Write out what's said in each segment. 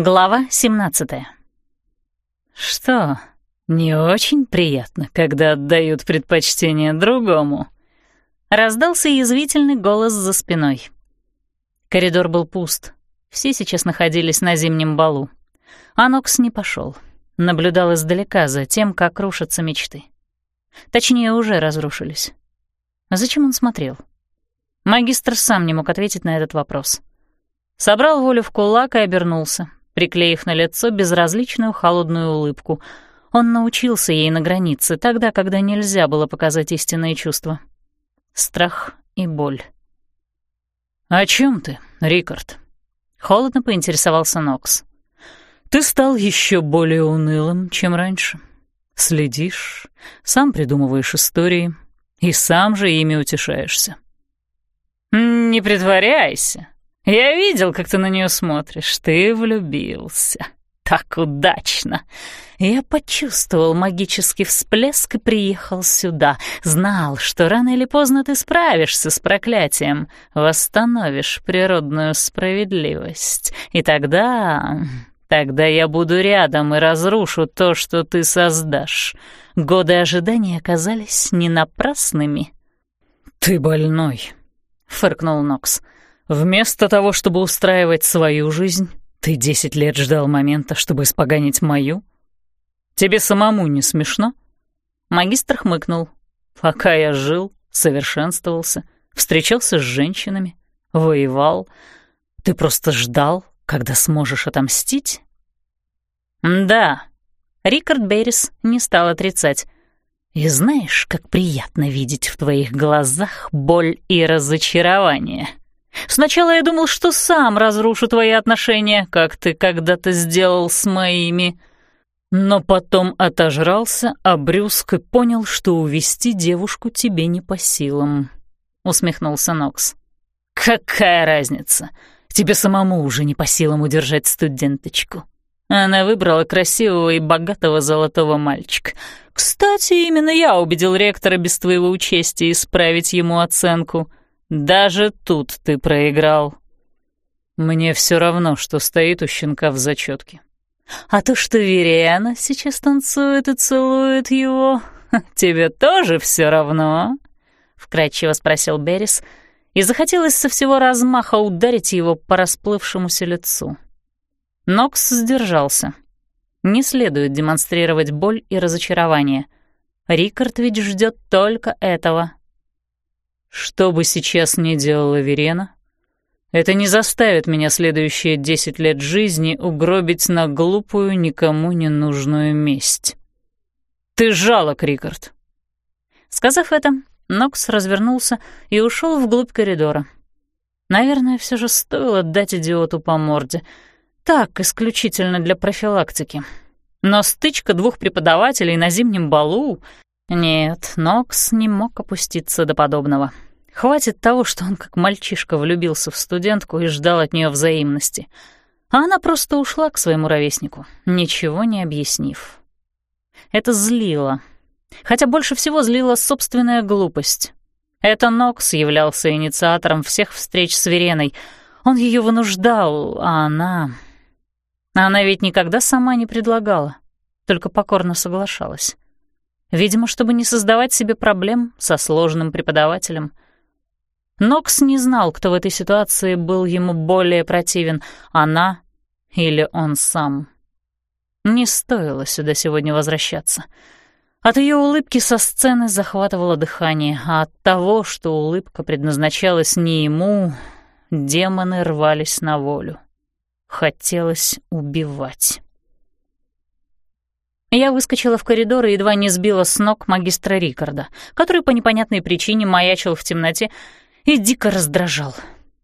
Глава 17 «Что, не очень приятно, когда отдают предпочтение другому?» Раздался язвительный голос за спиной. Коридор был пуст. Все сейчас находились на зимнем балу. Анокс не пошел, Наблюдал издалека за тем, как рушатся мечты. Точнее, уже разрушились. А зачем он смотрел? Магистр сам не мог ответить на этот вопрос. Собрал волю в кулак и обернулся, приклеив на лицо безразличную холодную улыбку. Он научился ей на границе, тогда, когда нельзя было показать истинные чувства. Страх и боль. «О чем ты, Рикард?» — холодно поинтересовался Нокс. «Ты стал еще более унылым, чем раньше. Следишь, сам придумываешь истории и сам же ими утешаешься». «Не притворяйся», я видел, как ты на нее смотришь. Ты влюбился. Так удачно. Я почувствовал магический всплеск и приехал сюда. Знал, что рано или поздно ты справишься с проклятием, восстановишь природную справедливость. И тогда... Тогда я буду рядом и разрушу то, что ты создашь. Годы ожидания оказались не напрасными. «Ты больной», — фыркнул Нокс. «Нокс». Вместо того, чтобы устраивать свою жизнь, ты десять лет ждал момента, чтобы испоганить мою? Тебе самому не смешно? Магистр хмыкнул. Пока я жил, совершенствовался, встречался с женщинами, воевал, ты просто ждал, когда сможешь отомстить? Да, Рикард Беррис не стал отрицать. И знаешь, как приятно видеть в твоих глазах боль и разочарование. Сначала я думал, что сам разрушу твои отношения, как ты когда-то сделал с моими. Но потом отожрался, а и понял, что увести девушку тебе не по силам», — усмехнулся Нокс. «Какая разница? Тебе самому уже не по силам удержать студенточку». Она выбрала красивого и богатого золотого мальчика. Кстати, именно я убедил ректора без твоего участия исправить ему оценку — даже тут ты проиграл. Мне все равно, что стоит у щенка в зачетке. А то, что Вериана сейчас танцует и целует его, тебе тоже все равно? Вкрадчиво спросил Берис, и захотелось со всего размаха ударить его по расплывшемуся лицу. Нокс сдержался. Не следует демонстрировать боль и разочарование. Рикард ведь ждет только этого — что бы сейчас ни делала Верена, это не заставит меня следующие десять лет жизни угробить на глупую, никому не нужную месть. Ты жалок, Рикард. Сказав это, Нокс развернулся и ушел вглубь коридора. Наверное, все же стоило дать идиоту по морде. Так, исключительно для профилактики. Но стычка двух преподавателей на зимнем балу нет, Нокс не мог опуститься до подобного. Хватит того, что он как мальчишка влюбился в студентку и ждал от нее взаимности. А она просто ушла к своему ровеснику, ничего не объяснив. Это злило. Хотя больше всего злила собственная глупость. Это Нокс являлся инициатором всех встреч с Вереной. Он ее вынуждал, а она... Она ведь никогда сама не предлагала, только покорно соглашалась. Видимо, чтобы не создавать себе проблем со сложным преподавателем. Нокс не знал, кто в этой ситуации был ему более противен, она или он сам. Не стоило сюда сегодня возвращаться. От ее улыбки со сцены захватывало дыхание, а от того, что улыбка предназначалась не ему, демоны рвались на волю. Хотелось убивать. Я выскочила в коридор и едва не сбила с ног магистра Рикарда, который по непонятной причине маячил в темноте и дико раздражал.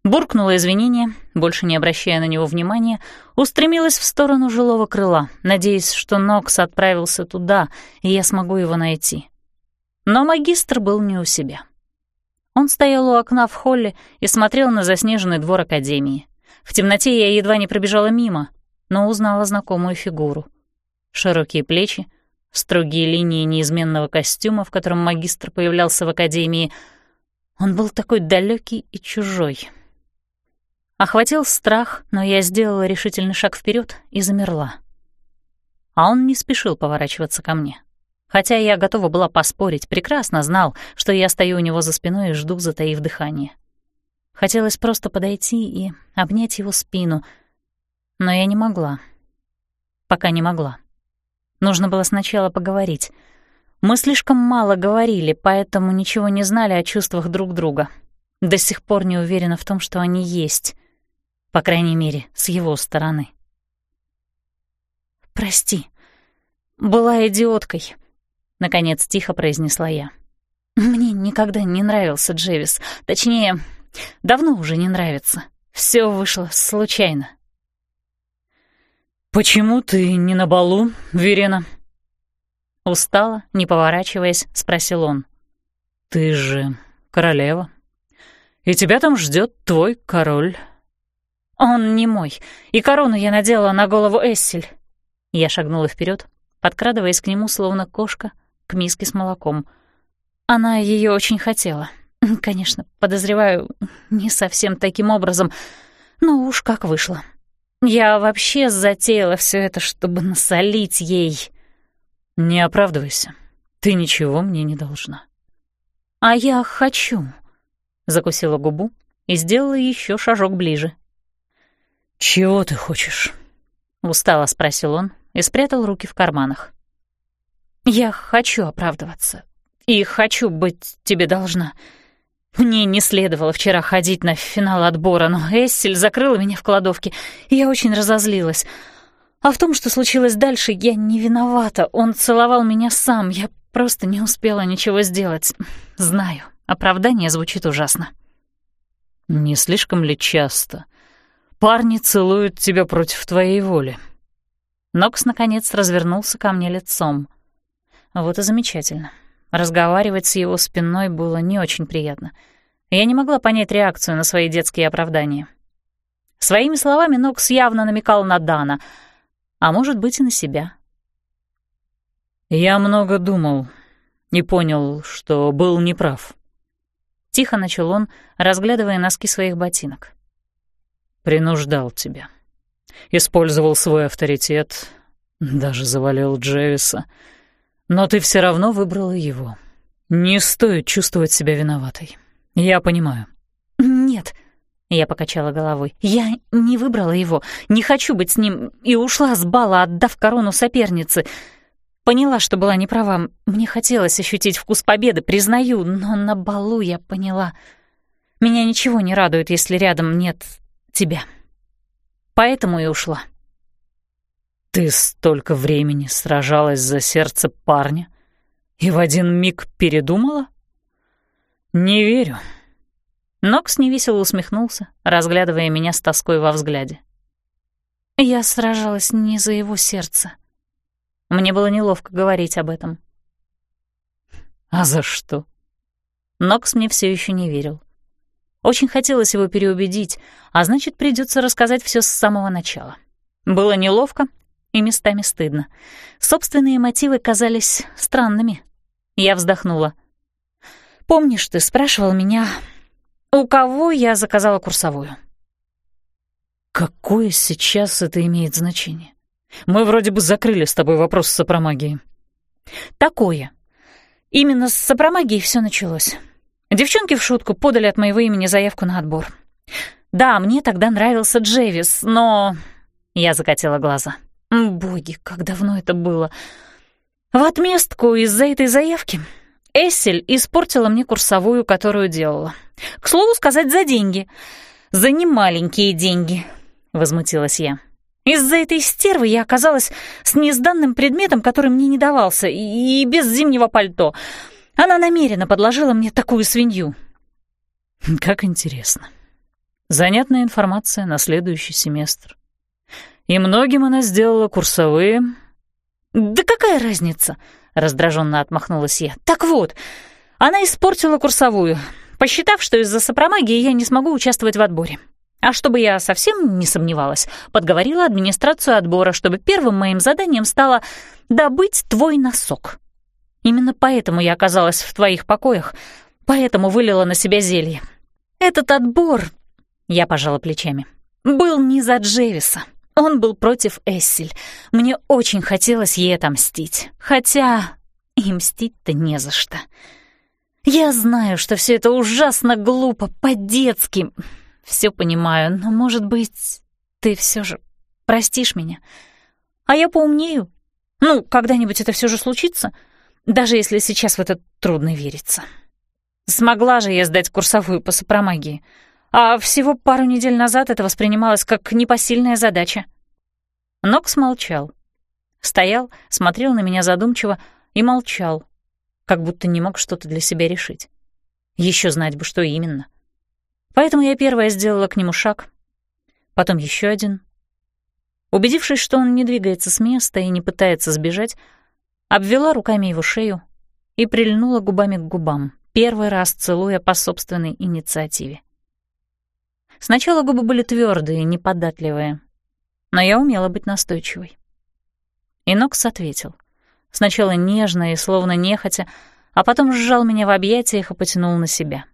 Буркнула извинения, больше не обращая на него внимания, устремилась в сторону жилого крыла, надеясь, что Нокс отправился туда, и я смогу его найти. Но магистр был не у себя. Он стоял у окна в холле и смотрел на заснеженный двор Академии. В темноте я едва не пробежала мимо, но узнала знакомую фигуру широкие плечи, строгие линии неизменного костюма, в котором магистр появлялся в академии. Он был такой далекий и чужой. Охватил страх, но я сделала решительный шаг вперед и замерла. А он не спешил поворачиваться ко мне. Хотя я готова была поспорить, прекрасно знал, что я стою у него за спиной и жду, затаив дыхание. Хотелось просто подойти и обнять его спину, но я не могла. Пока не могла. Нужно было сначала поговорить. Мы слишком мало говорили, поэтому ничего не знали о чувствах друг друга. До сих пор не уверена в том, что они есть. По крайней мере, с его стороны. «Прости, была идиоткой», — наконец тихо произнесла я. «Мне никогда не нравился Джевис. Точнее, давно уже не нравится. Все вышло случайно». «Почему ты не на балу, Верена?» Устала, не поворачиваясь, спросил он. «Ты же королева, и тебя там ждет твой король». «Он не мой, и корону я надела на голову Эссель». Я шагнула вперед, подкрадываясь к нему, словно кошка, к миске с молоком. Она ее очень хотела. Конечно, подозреваю, не совсем таким образом, но уж как вышло. Я вообще затеяла все это, чтобы насолить ей. «Не оправдывайся. Ты ничего мне не должна». «А я хочу», — закусила губу и сделала еще шажок ближе. «Чего ты хочешь?» — устало спросил он и спрятал руки в карманах. «Я хочу оправдываться и хочу быть тебе должна. Мне не следовало вчера ходить на финал отбора, но Эссель закрыла меня в кладовке, и я очень разозлилась. А в том, что случилось дальше, я не виновата. Он целовал меня сам, я просто не успела ничего сделать. Знаю, оправдание звучит ужасно». «Не слишком ли часто?» Парни целуют тебя против твоей воли». Нокс, наконец, развернулся ко мне лицом. Вот и замечательно. Разговаривать с его спиной было не очень приятно. Я не могла понять реакцию на свои детские оправдания. Своими словами Нокс явно намекал на Дана, а может быть и на себя. «Я много думал и понял, что был неправ». Тихо начал он, разглядывая носки своих ботинок принуждал тебя. Использовал свой авторитет, даже завалил Джевиса. Но ты все равно выбрала его. Не стоит чувствовать себя виноватой. Я понимаю. Нет, я покачала головой. Я не выбрала его, не хочу быть с ним, и ушла с бала, отдав корону сопернице. Поняла, что была неправа. Мне хотелось ощутить вкус победы, признаю, но на балу я поняла. Меня ничего не радует, если рядом нет тебя. Поэтому и ушла. Ты столько времени сражалась за сердце парня и в один миг передумала? Не верю. Нокс невесело усмехнулся, разглядывая меня с тоской во взгляде. Я сражалась не за его сердце. Мне было неловко говорить об этом. А за что? Нокс мне все еще не верил. Очень хотелось его переубедить, а значит, придется рассказать все с самого начала. Было неловко и местами стыдно. Собственные мотивы казались странными. Я вздохнула. «Помнишь, ты спрашивал меня, у кого я заказала курсовую?» «Какое сейчас это имеет значение? Мы вроде бы закрыли с тобой вопрос с сопромагией». «Такое. Именно с сопромагией все началось». Девчонки в шутку подали от моего имени заявку на отбор. Да, мне тогда нравился Джейвис, но... Я закатила глаза. Боги, как давно это было. В отместку из-за этой заявки Эссель испортила мне курсовую, которую делала. К слову сказать, за деньги. За немаленькие деньги, возмутилась я. Из-за этой стервы я оказалась с незданным предметом, который мне не давался, и без зимнего пальто — она намеренно подложила мне такую свинью. Как интересно. Занятная информация на следующий семестр. И многим она сделала курсовые. Да какая разница? Раздраженно отмахнулась я. Так вот, она испортила курсовую, посчитав, что из-за сопромагии я не смогу участвовать в отборе. А чтобы я совсем не сомневалась, подговорила администрацию отбора, чтобы первым моим заданием стало добыть твой носок. Именно поэтому я оказалась в твоих покоях, поэтому вылила на себя зелье. Этот отбор... Я пожала плечами. «Был не за Джевиса. Он был против Эссель. Мне очень хотелось ей отомстить. Хотя и мстить-то не за что. Я знаю, что все это ужасно глупо, по-детски. Все понимаю, но, может быть, ты все же простишь меня. А я поумнею. Ну, когда-нибудь это все же случится, даже если сейчас в это трудно вериться. Смогла же я сдать курсовую по сопромагии, а всего пару недель назад это воспринималось как непосильная задача. Нокс молчал. Стоял, смотрел на меня задумчиво и молчал, как будто не мог что-то для себя решить. Еще знать бы, что именно. Поэтому я первая сделала к нему шаг, потом еще один. Убедившись, что он не двигается с места и не пытается сбежать, обвела руками его шею и прильнула губами к губам, первый раз целуя по собственной инициативе. Сначала губы были твердые, неподатливые, но я умела быть настойчивой. И Нокс ответил. Сначала нежно и словно нехотя, а потом сжал меня в объятиях и потянул на себя.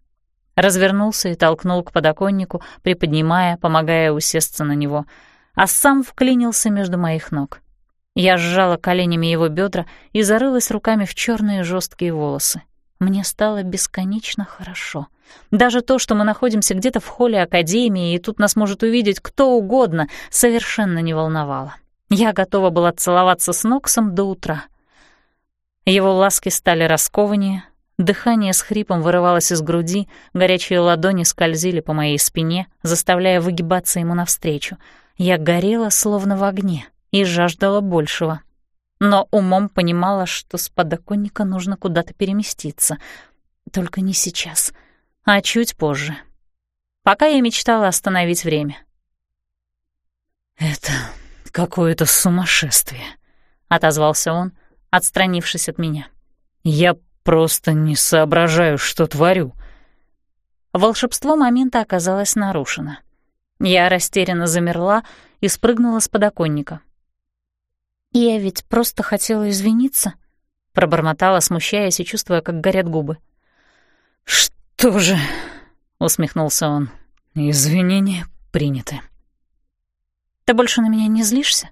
Развернулся и толкнул к подоконнику, приподнимая, помогая усесться на него, а сам вклинился между моих ног. Я сжала коленями его бедра и зарылась руками в черные жесткие волосы. Мне стало бесконечно хорошо. Даже то, что мы находимся где-то в холле Академии, и тут нас может увидеть кто угодно, совершенно не волновало. Я готова была целоваться с Ноксом до утра. Его ласки стали раскованнее, дыхание с хрипом вырывалось из груди, горячие ладони скользили по моей спине, заставляя выгибаться ему навстречу. Я горела, словно в огне, и жаждала большего. Но умом понимала, что с подоконника нужно куда-то переместиться. Только не сейчас, а чуть позже. Пока я мечтала остановить время. «Это какое-то сумасшествие», — отозвался он, отстранившись от меня. «Я просто не соображаю, что творю». Волшебство момента оказалось нарушено. Я растерянно замерла и спрыгнула с подоконника. «Я ведь просто хотела извиниться», — пробормотала, смущаясь и чувствуя, как горят губы. «Что же?» — усмехнулся он. «Извинения приняты». «Ты больше на меня не злишься?»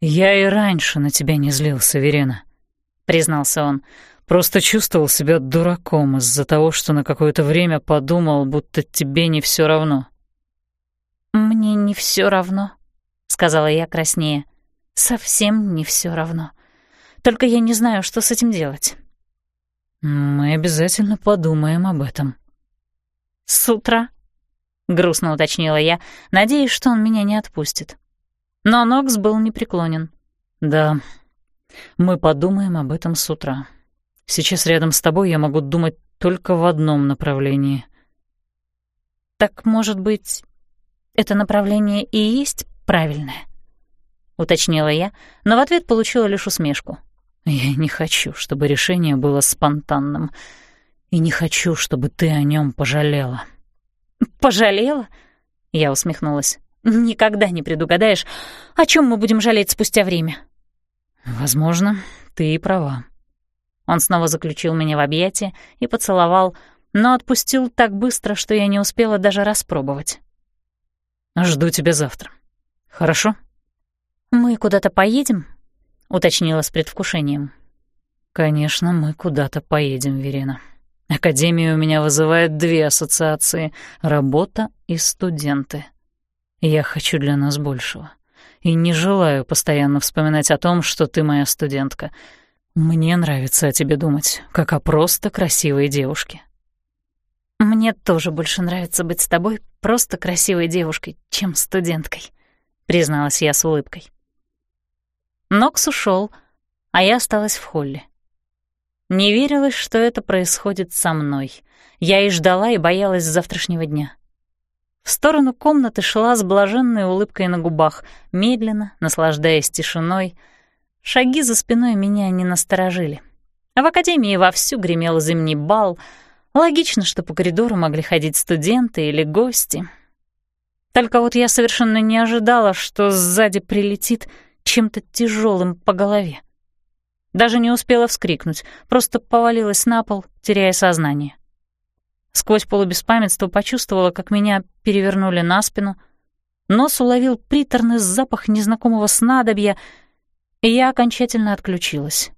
«Я и раньше на тебя не злился, Верена», — признался он. «Просто чувствовал себя дураком из-за того, что на какое-то время подумал, будто тебе не все равно». «Мне не все равно», — сказала я краснее. «Совсем не все равно. Только я не знаю, что с этим делать». «Мы обязательно подумаем об этом». «С утра?» — грустно уточнила я, надеясь, что он меня не отпустит. Но Нокс был непреклонен. «Да, мы подумаем об этом с утра. Сейчас рядом с тобой я могу думать только в одном направлении». «Так, может быть, это направление и есть правильное?» — уточнила я, но в ответ получила лишь усмешку. «Я не хочу, чтобы решение было спонтанным, и не хочу, чтобы ты о нем пожалела». «Пожалела?» — я усмехнулась. Никогда не предугадаешь, о чем мы будем жалеть спустя время. Возможно, ты и права. Он снова заключил меня в объятия и поцеловал, но отпустил так быстро, что я не успела даже распробовать. Жду тебя завтра. Хорошо? Мы куда-то поедем? уточнила с предвкушением. Конечно, мы куда-то поедем, Верена. Академия у меня вызывает две ассоциации — работа и студенты. Я хочу для нас большего. И не желаю постоянно вспоминать о том, что ты моя студентка. Мне нравится о тебе думать, как о просто красивой девушке. Мне тоже больше нравится быть с тобой просто красивой девушкой, чем студенткой, призналась я с улыбкой. Нокс ушел, а я осталась в холле. Не верилось, что это происходит со мной. Я и ждала, и боялась завтрашнего дня. В сторону комнаты шла с блаженной улыбкой на губах, медленно, наслаждаясь тишиной. Шаги за спиной меня не насторожили. А в академии вовсю гремел зимний бал. Логично, что по коридору могли ходить студенты или гости. Только вот я совершенно не ожидала, что сзади прилетит чем-то тяжелым по голове. Даже не успела вскрикнуть, просто повалилась на пол, теряя сознание. Сквозь полубеспамятство почувствовала, как меня перевернули на спину. Нос уловил приторный запах незнакомого снадобья, и я окончательно отключилась.